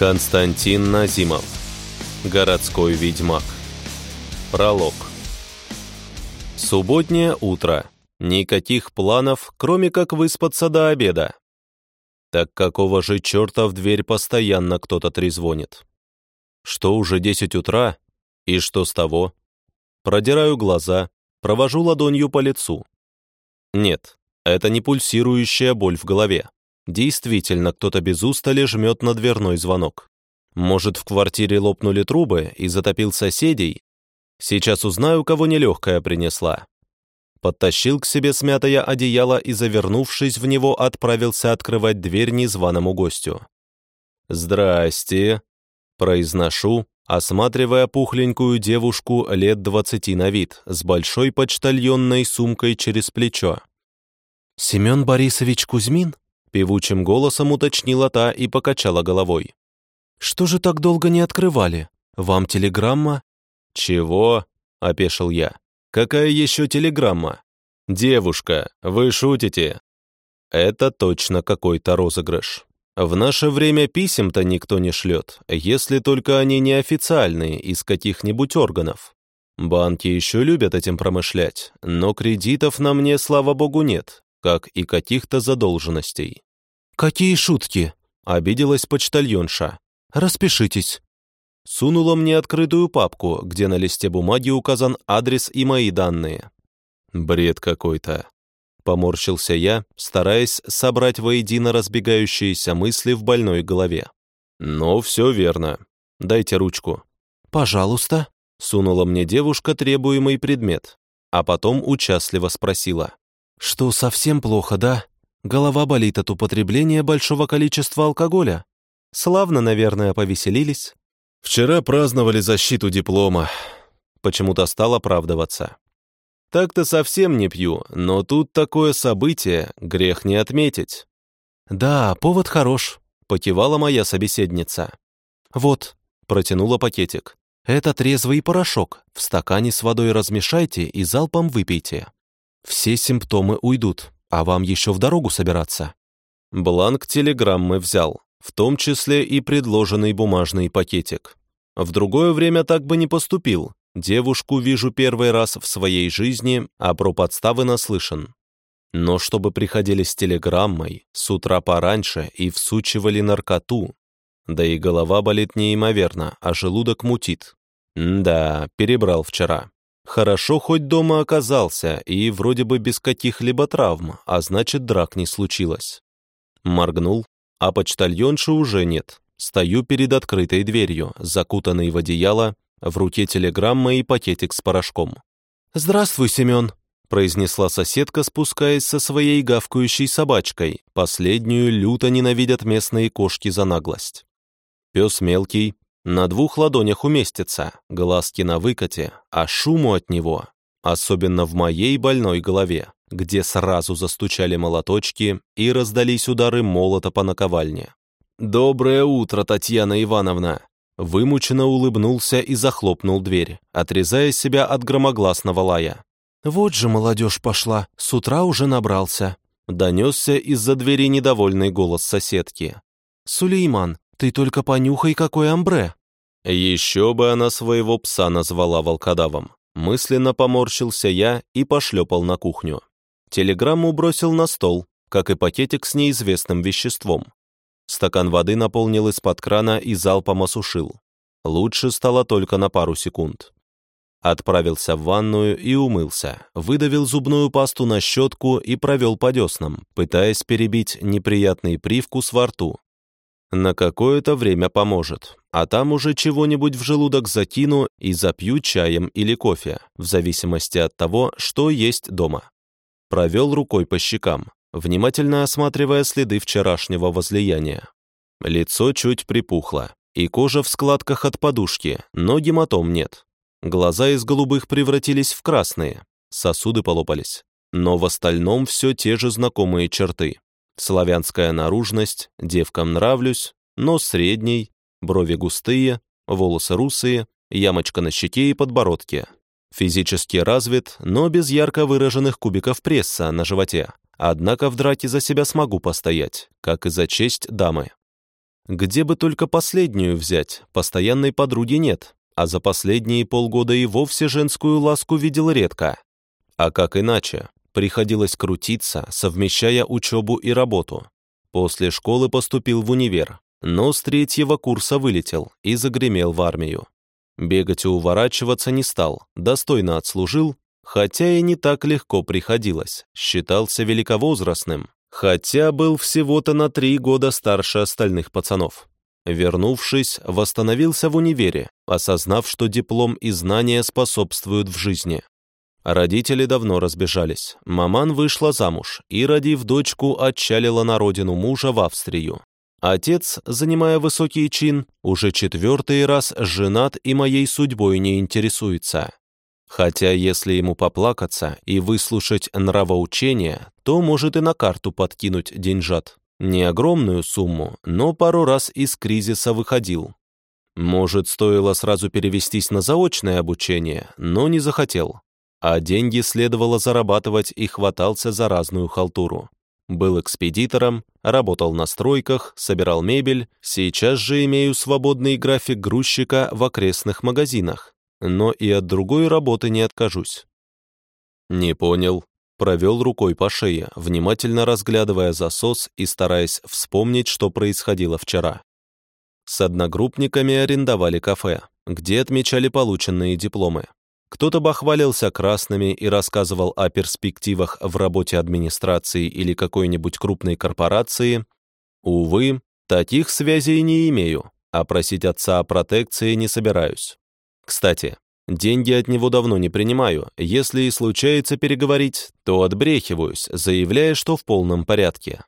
Константин Назимов. Городской ведьмак. Пролог. Субботнее утро. Никаких планов, кроме как выспаться до обеда. Так какого же черта в дверь постоянно кто-то трезвонит? Что уже 10 утра? И что с того? Продираю глаза, провожу ладонью по лицу. Нет, это не пульсирующая боль в голове. Действительно, кто-то без устали жмет на дверной звонок. Может, в квартире лопнули трубы и затопил соседей? Сейчас узнаю, кого нелегкая принесла. Подтащил к себе смятое одеяло и, завернувшись в него, отправился открывать дверь незваному гостю. «Здрасте», — произношу, осматривая пухленькую девушку лет двадцати на вид, с большой почтальонной сумкой через плечо. «Семен Борисович Кузьмин?» Певучим голосом уточнила та и покачала головой. «Что же так долго не открывали? Вам телеграмма?» «Чего?» — опешил я. «Какая еще телеграмма?» «Девушка, вы шутите?» «Это точно какой-то розыгрыш. В наше время писем-то никто не шлет, если только они неофициальные, из каких-нибудь органов. Банки еще любят этим промышлять, но кредитов на мне, слава богу, нет, как и каких-то задолженностей. «Какие шутки?» — обиделась почтальонша. «Распишитесь». Сунула мне открытую папку, где на листе бумаги указан адрес и мои данные. «Бред какой-то», — поморщился я, стараясь собрать воедино разбегающиеся мысли в больной голове. «Но все верно. Дайте ручку». «Пожалуйста», — сунула мне девушка требуемый предмет, а потом участливо спросила. «Что, совсем плохо, да? Голова болит от употребления большого количества алкоголя? Славно, наверное, повеселились?» «Вчера праздновали защиту диплома». Почему-то стал оправдываться. «Так-то совсем не пью, но тут такое событие, грех не отметить». «Да, повод хорош», — покивала моя собеседница. «Вот», — протянула пакетик. «Это трезвый порошок. В стакане с водой размешайте и залпом выпейте. Все симптомы уйдут, а вам еще в дорогу собираться». Бланк телеграммы взял, в том числе и предложенный бумажный пакетик. В другое время так бы не поступил. Девушку вижу первый раз в своей жизни, а про подставы наслышан. Но чтобы приходили с телеграммой, с утра пораньше и всучивали наркоту, да и голова болит неимоверно, а желудок мутит. М да, перебрал вчера. Хорошо хоть дома оказался, и вроде бы без каких-либо травм, а значит, драк не случилось. Моргнул, а почтальонши уже нет. Стою перед открытой дверью, закутанный в одеяло, в руке телеграмма и пакетик с порошком. «Здравствуй, Семен», — произнесла соседка, спускаясь со своей гавкающей собачкой. Последнюю люто ненавидят местные кошки за наглость. Пес мелкий, на двух ладонях уместится, глазки на выкате, а шуму от него, особенно в моей больной голове, где сразу застучали молоточки и раздались удары молота по наковальне. «Доброе утро, Татьяна Ивановна!» Вымученно улыбнулся и захлопнул дверь, отрезая себя от громогласного лая. «Вот же молодежь пошла, с утра уже набрался», донесся из-за двери недовольный голос соседки. «Сулейман, ты только понюхай, какой амбре!» Еще бы она своего пса назвала волкодавом. Мысленно поморщился я и пошлепал на кухню. Телеграмму бросил на стол, как и пакетик с неизвестным веществом. Стакан воды наполнил из-под крана и залпом осушил. Лучше стало только на пару секунд. Отправился в ванную и умылся, выдавил зубную пасту на щетку и провел по деснам, пытаясь перебить неприятный привкус во рту, на какое-то время поможет, а там уже чего-нибудь в желудок закину и запью чаем или кофе, в зависимости от того, что есть дома. Провел рукой по щекам, внимательно осматривая следы вчерашнего возлияния. Лицо чуть припухло, и кожа в складках от подушки, но гематом нет. Глаза из голубых превратились в красные, сосуды полопались. Но в остальном все те же знакомые черты. Славянская наружность, девкам нравлюсь, нос средний, брови густые, волосы русые, ямочка на щеке и подбородке. Физически развит, но без ярко выраженных кубиков пресса на животе. Однако в драке за себя смогу постоять, как и за честь дамы. Где бы только последнюю взять, постоянной подруги нет, а за последние полгода и вовсе женскую ласку видел редко. А как иначе? Приходилось крутиться, совмещая учебу и работу. После школы поступил в универ, но с третьего курса вылетел и загремел в армию. Бегать и уворачиваться не стал, достойно отслужил, хотя и не так легко приходилось, считался великовозрастным, хотя был всего-то на три года старше остальных пацанов. Вернувшись, восстановился в универе, осознав, что диплом и знания способствуют в жизни. Родители давно разбежались. Маман вышла замуж и, родив дочку, отчалила на родину мужа в Австрию. Отец, занимая высокий чин, уже четвертый раз женат и моей судьбой не интересуется. Хотя если ему поплакаться и выслушать нравоучение, то может и на карту подкинуть деньжат. Не огромную сумму, но пару раз из кризиса выходил. Может, стоило сразу перевестись на заочное обучение, но не захотел. А деньги следовало зарабатывать и хватался за разную халтуру. Был экспедитором, работал на стройках, собирал мебель, сейчас же имею свободный график грузчика в окрестных магазинах, но и от другой работы не откажусь. Не понял. Провел рукой по шее, внимательно разглядывая засос и стараясь вспомнить, что происходило вчера. С одногруппниками арендовали кафе, где отмечали полученные дипломы. Кто-то бахвалился красными и рассказывал о перспективах в работе администрации или какой-нибудь крупной корпорации. Увы, таких связей не имею, а просить отца о протекции не собираюсь. Кстати, деньги от него давно не принимаю. Если и случается переговорить, то отбрехиваюсь, заявляя, что в полном порядке.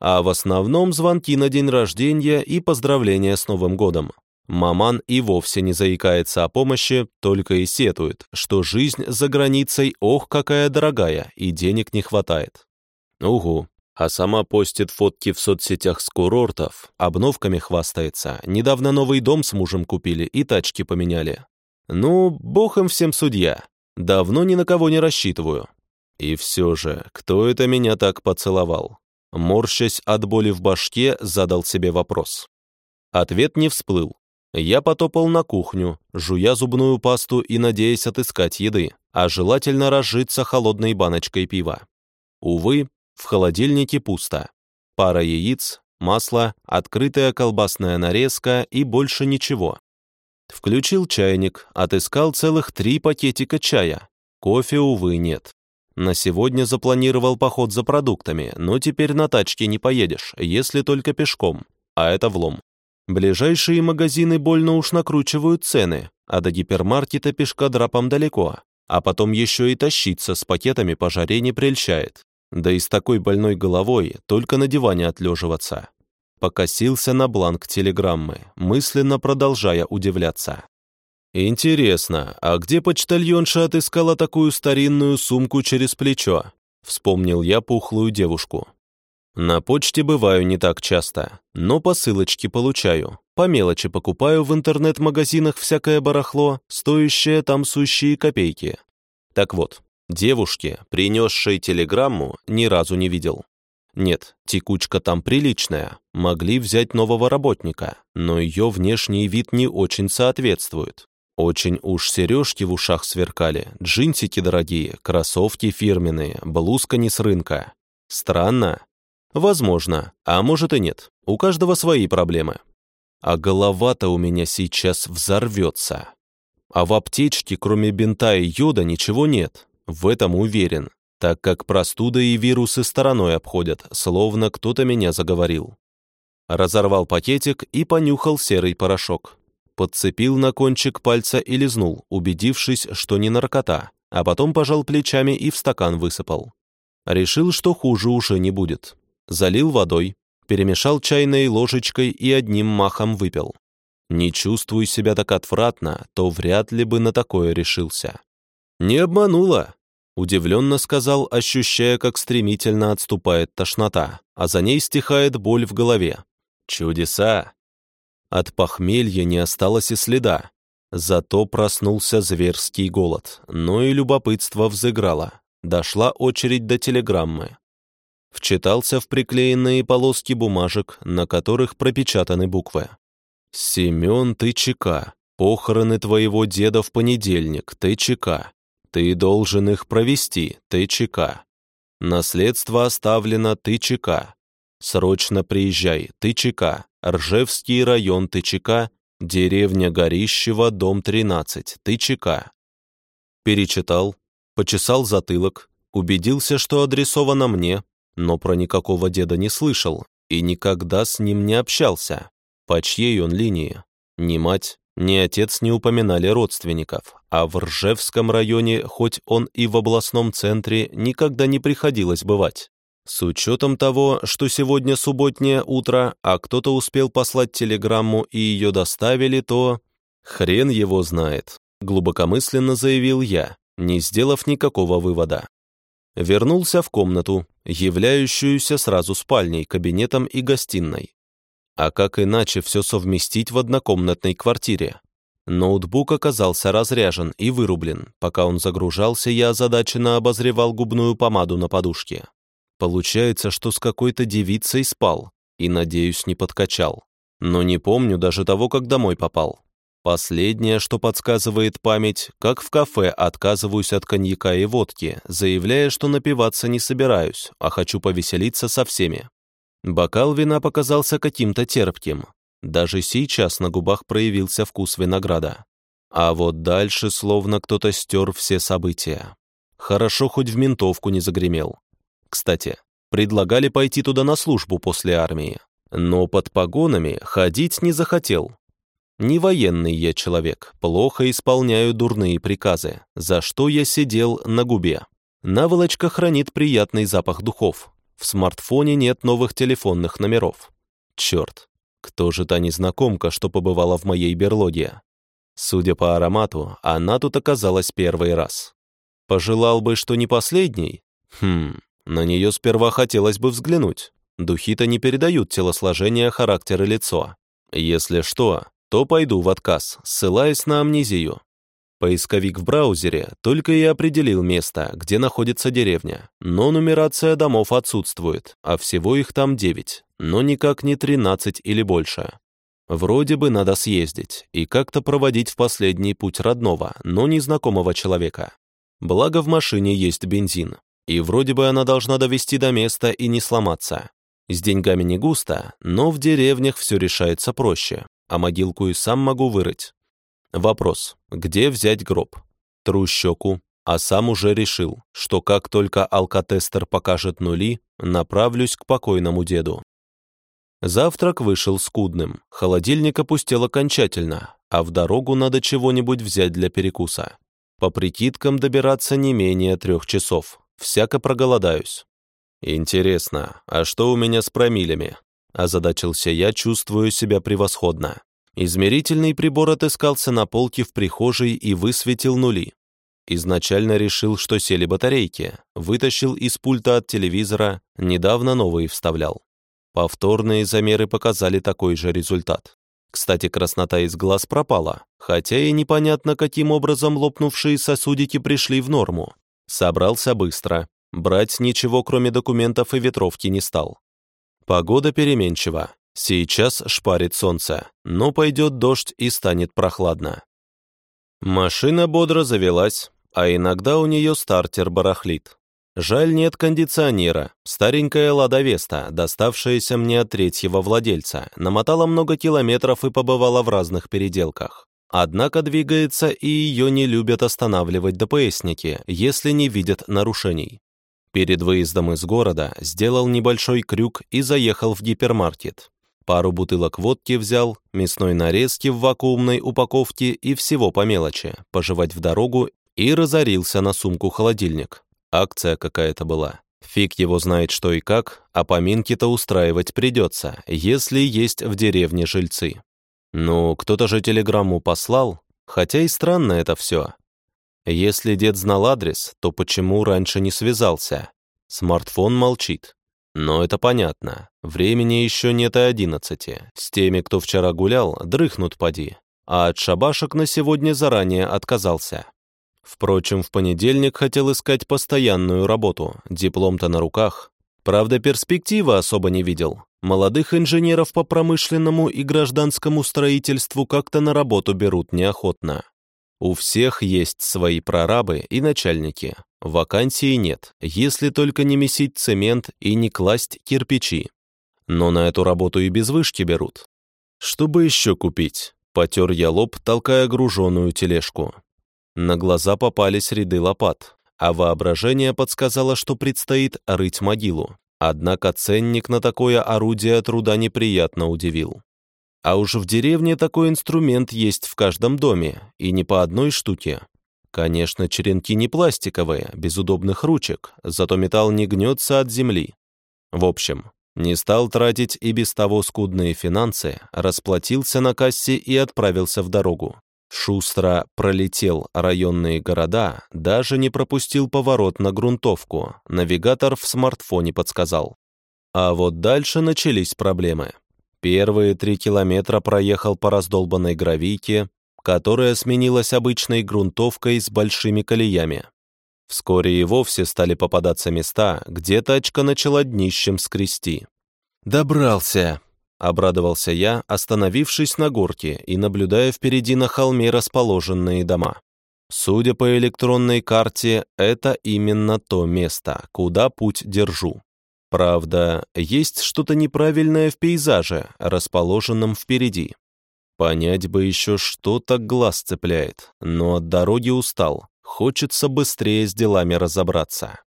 А в основном звонки на день рождения и поздравления с Новым годом. Маман и вовсе не заикается о помощи, только и сетует, что жизнь за границей ох какая дорогая и денег не хватает. Угу, а сама постит фотки в соцсетях с курортов, обновками хвастается, недавно новый дом с мужем купили и тачки поменяли. Ну, бог им всем судья, давно ни на кого не рассчитываю. И все же, кто это меня так поцеловал? Морщась от боли в башке, задал себе вопрос. Ответ не всплыл, я потопал на кухню, жуя зубную пасту и надеясь отыскать еды, а желательно разжиться холодной баночкой пива. Увы, в холодильнике пусто. Пара яиц, масло, открытая колбасная нарезка и больше ничего. Включил чайник, отыскал целых три пакетика чая. Кофе, увы, нет. На сегодня запланировал поход за продуктами, но теперь на тачке не поедешь, если только пешком, а это влом. Ближайшие магазины больно уж накручивают цены, а до гипермаркета пешкодрапом далеко, а потом еще и тащиться с пакетами по жаре не прельщает. Да и с такой больной головой только на диване отлеживаться. Покосился на бланк телеграммы, мысленно продолжая удивляться. «Интересно, а где почтальонша отыскала такую старинную сумку через плечо?» Вспомнил я пухлую девушку. На почте бываю не так часто, но посылочки получаю. По мелочи покупаю в интернет-магазинах всякое барахло, стоящее там сущие копейки. Так вот, девушки, принесшей телеграмму, ни разу не видел. Нет, текучка там приличная, могли взять нового работника, но ее внешний вид не очень соответствует. Очень уж сережки в ушах сверкали, джинсики дорогие, кроссовки фирменные, блузка не с рынка. Странно, Возможно, а может и нет. У каждого свои проблемы. А голова-то у меня сейчас взорвется. А в аптечке, кроме бинта и йода, ничего нет. В этом уверен, так как простуда и вирусы стороной обходят, словно кто-то меня заговорил. Разорвал пакетик и понюхал серый порошок. Подцепил на кончик пальца и лизнул, убедившись, что не наркота, а потом пожал плечами и в стакан высыпал. Решил, что хуже уже не будет залил водой, перемешал чайной ложечкой и одним махом выпил. Не чувствую себя так отвратно, то вряд ли бы на такое решился. «Не обманула», — удивленно сказал, ощущая, как стремительно отступает тошнота, а за ней стихает боль в голове. «Чудеса!» От похмелья не осталось и следа. Зато проснулся зверский голод, но и любопытство взыграло. Дошла очередь до телеграммы. Вчитался в приклеенные полоски бумажек, на которых пропечатаны буквы. «Семен ТЧК. Похороны твоего деда в понедельник. ТЧК. Ты должен их провести. ТЧК. Наследство оставлено. ТЧК. Срочно приезжай. ТЧК. Ржевский район ТЧК. Деревня Горищева, дом 13. ТЧК. Перечитал, почесал затылок, убедился, что адресовано мне, но про никакого деда не слышал и никогда с ним не общался. По чьей он линии? Ни мать, ни отец не упоминали родственников, а в Ржевском районе, хоть он и в областном центре, никогда не приходилось бывать. С учетом того, что сегодня субботнее утро, а кто-то успел послать телеграмму и ее доставили, то... Хрен его знает, глубокомысленно заявил я, не сделав никакого вывода. Вернулся в комнату, являющуюся сразу спальней, кабинетом и гостиной. А как иначе все совместить в однокомнатной квартире? Ноутбук оказался разряжен и вырублен. Пока он загружался, я озадаченно обозревал губную помаду на подушке. Получается, что с какой-то девицей спал и, надеюсь, не подкачал. Но не помню даже того, как домой попал. Последнее, что подсказывает память, как в кафе отказываюсь от коньяка и водки, заявляя, что напиваться не собираюсь, а хочу повеселиться со всеми. Бокал вина показался каким-то терпким. Даже сейчас на губах проявился вкус винограда. А вот дальше словно кто-то стер все события. Хорошо хоть в ментовку не загремел. Кстати, предлагали пойти туда на службу после армии. Но под погонами ходить не захотел. Не военный я человек, плохо исполняю дурные приказы, за что я сидел на губе. Наволочка хранит приятный запах духов, в смартфоне нет новых телефонных номеров. Черт, кто же та незнакомка, что побывала в моей берлоге? Судя по аромату, она тут оказалась первый раз. Пожелал бы, что не последний? Хм, на нее сперва хотелось бы взглянуть. Духи-то не передают телосложение, характер и лицо. Если что, то пойду в отказ, ссылаясь на амнезию. Поисковик в браузере только и определил место, где находится деревня, но нумерация домов отсутствует, а всего их там 9, но никак не 13 или больше. Вроде бы надо съездить и как-то проводить в последний путь родного, но незнакомого человека. Благо в машине есть бензин, и вроде бы она должна довести до места и не сломаться. С деньгами не густо, но в деревнях все решается проще, а могилку и сам могу вырыть. Вопрос, где взять гроб? Тру щеку, а сам уже решил, что как только алкотестер покажет нули, направлюсь к покойному деду. Завтрак вышел скудным, холодильник опустел окончательно, а в дорогу надо чего-нибудь взять для перекуса. По прикидкам добираться не менее трех часов, всяко проголодаюсь. Интересно, а что у меня с промилями? Озадачился я, чувствую себя превосходно. Измерительный прибор отыскался на полке в прихожей и высветил нули. Изначально решил, что сели батарейки, вытащил из пульта от телевизора, недавно новые вставлял. Повторные замеры показали такой же результат. Кстати, краснота из глаз пропала, хотя и непонятно, каким образом лопнувшие сосудики пришли в норму. Собрался быстро. Брать ничего, кроме документов и ветровки, не стал. Погода переменчива, Сейчас шпарит солнце, но пойдет дождь и станет прохладно. Машина бодро завелась, а иногда у нее стартер барахлит. Жаль, нет кондиционера. Старенькая «Лада Веста», доставшаяся мне от третьего владельца, намотала много километров и побывала в разных переделках. Однако двигается, и ее не любят останавливать ДПСники, если не видят нарушений. Перед выездом из города сделал небольшой крюк и заехал в гипермаркет. Пару бутылок водки взял, мясной нарезки в вакуумной упаковке и всего по мелочи, пожевать в дорогу и разорился на сумку-холодильник. Акция какая-то была. Фиг его знает что и как, а поминки-то устраивать придется, если есть в деревне жильцы. Ну, кто-то же телеграмму послал, хотя и странно это все. Если дед знал адрес, то почему раньше не связался? Смартфон молчит. Но это понятно. Времени еще нет и одиннадцати. С теми, кто вчера гулял, дрыхнут поди. А от шабашек на сегодня заранее отказался. Впрочем, в понедельник хотел искать постоянную работу, диплом-то на руках. Правда, перспективы особо не видел. Молодых инженеров по промышленному и гражданскому строительству как-то на работу берут неохотно. У всех есть свои прорабы и начальники. Вакансии нет, если только не месить цемент и не класть кирпичи. Но на эту работу и без вышки берут. Чтобы еще купить? Потер я лоб, толкая груженую тележку. На глаза попались ряды лопат, а воображение подсказало, что предстоит рыть могилу. Однако ценник на такое орудие труда неприятно удивил. А уж в деревне такой инструмент есть в каждом доме, и не по одной штуке. Конечно, черенки не пластиковые, без удобных ручек, зато металл не гнется от земли. В общем, не стал тратить и без того скудные финансы, расплатился на кассе и отправился в дорогу. Шустро пролетел районные города, даже не пропустил поворот на грунтовку, навигатор в смартфоне подсказал. А вот дальше начались проблемы. Первые три километра проехал по раздолбанной гравийке, которая сменилась обычной грунтовкой с большими колеями. Вскоре и вовсе стали попадаться места, где тачка начала днищем скрести. «Добрался!» — обрадовался я, остановившись на горке и наблюдая впереди на холме расположенные дома. Судя по электронной карте, это именно то место, куда путь держу. Правда, есть что-то неправильное в пейзаже, расположенном впереди. Понять бы еще, что так глаз цепляет, но от дороги устал, хочется быстрее с делами разобраться.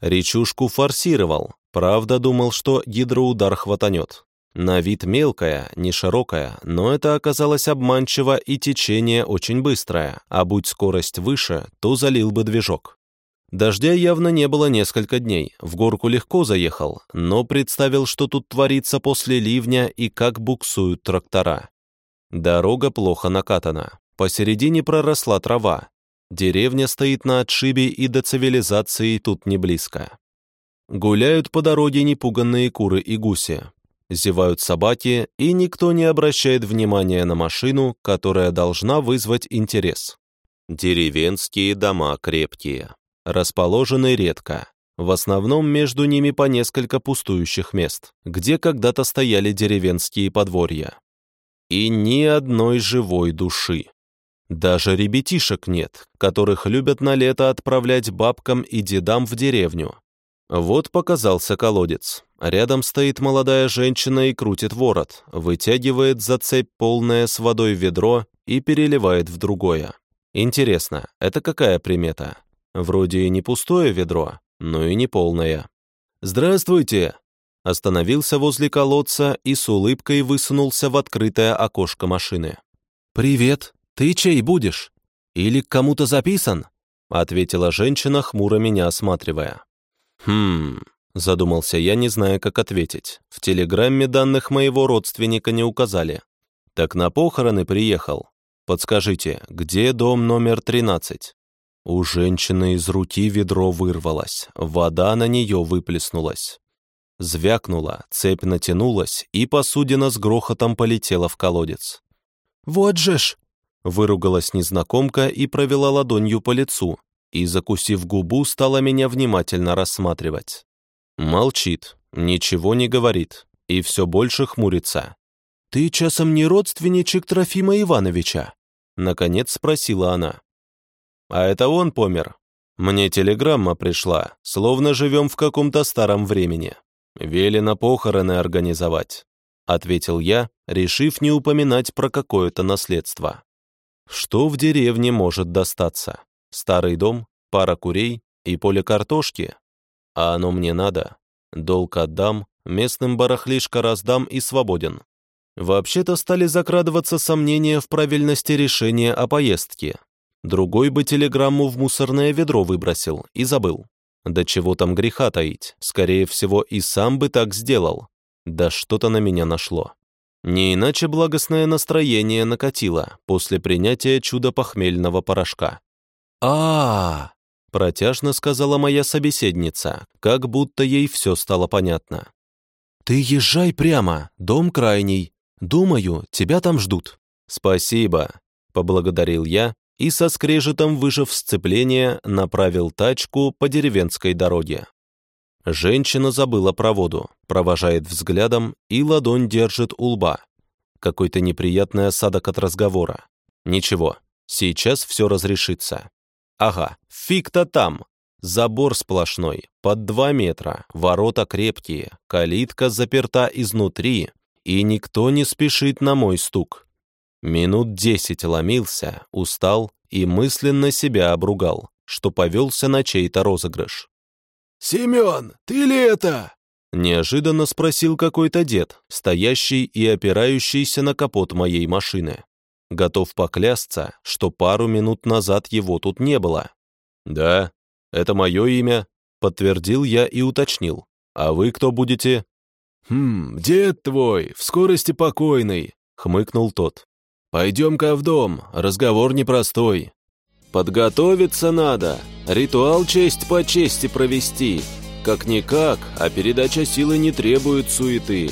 Речушку форсировал, правда думал, что гидроудар хватанет. На вид мелкая, не широкая, но это оказалось обманчиво и течение очень быстрое, а будь скорость выше, то залил бы движок. Дождя явно не было несколько дней, в горку легко заехал, но представил, что тут творится после ливня и как буксуют трактора. Дорога плохо накатана, посередине проросла трава. Деревня стоит на отшибе и до цивилизации тут не близко. Гуляют по дороге непуганные куры и гуси. Зевают собаки, и никто не обращает внимания на машину, которая должна вызвать интерес. Деревенские дома крепкие расположены редко. В основном между ними по несколько пустующих мест, где когда-то стояли деревенские подворья. И ни одной живой души. Даже ребятишек нет, которых любят на лето отправлять бабкам и дедам в деревню. Вот показался колодец. Рядом стоит молодая женщина и крутит ворот, вытягивает за цепь полное с водой ведро и переливает в другое. Интересно, это какая примета? Вроде и не пустое ведро, но и не полное. «Здравствуйте!» Остановился возле колодца и с улыбкой высунулся в открытое окошко машины. «Привет! Ты чей будешь? Или к кому-то записан?» Ответила женщина, хмуро меня осматривая. «Хм...» Задумался я, не зная, как ответить. В телеграмме данных моего родственника не указали. «Так на похороны приехал. Подскажите, где дом номер 13?» У женщины из руки ведро вырвалось, вода на нее выплеснулась. Звякнула, цепь натянулась, и посудина с грохотом полетела в колодец. «Вот же ж!» — выругалась незнакомка и провела ладонью по лицу, и, закусив губу, стала меня внимательно рассматривать. Молчит, ничего не говорит, и все больше хмурится. «Ты часом не родственничек Трофима Ивановича?» Наконец спросила она. А это он помер. Мне телеграмма пришла, словно живем в каком-то старом времени. Велено похороны организовать», — ответил я, решив не упоминать про какое-то наследство. Что в деревне может достаться? Старый дом, пара курей и поле картошки? А оно мне надо. Долг отдам, местным барахлишко раздам и свободен. Вообще-то стали закрадываться сомнения в правильности решения о поездке, Другой бы телеграмму в мусорное ведро выбросил и забыл. Да чего там греха таить, скорее всего, и сам бы так сделал. Да что-то на меня нашло. Не иначе благостное настроение накатило после принятия чудо-похмельного порошка. а, -а, протяжно сказала моя собеседница, как будто ей все стало понятно. «Ты езжай прямо, дом крайний. Думаю, тебя там ждут». «Спасибо», — поблагодарил я и со скрежетом выжив сцепление, направил тачку по деревенской дороге. Женщина забыла про воду, провожает взглядом и ладонь держит у лба. Какой-то неприятный осадок от разговора. Ничего, сейчас все разрешится. Ага, фиг-то там. Забор сплошной, под два метра, ворота крепкие, калитка заперта изнутри, и никто не спешит на мой стук. Минут десять ломился, устал и мысленно себя обругал, что повелся на чей-то розыгрыш. «Семен, ты ли это?» Неожиданно спросил какой-то дед, стоящий и опирающийся на капот моей машины. Готов поклясться, что пару минут назад его тут не было. «Да, это мое имя», — подтвердил я и уточнил. «А вы кто будете?» «Хм, дед твой, в скорости покойный», — хмыкнул тот. «Пойдем-ка в дом, разговор непростой». «Подготовиться надо, ритуал честь по чести провести. Как-никак, а передача силы не требует суеты»,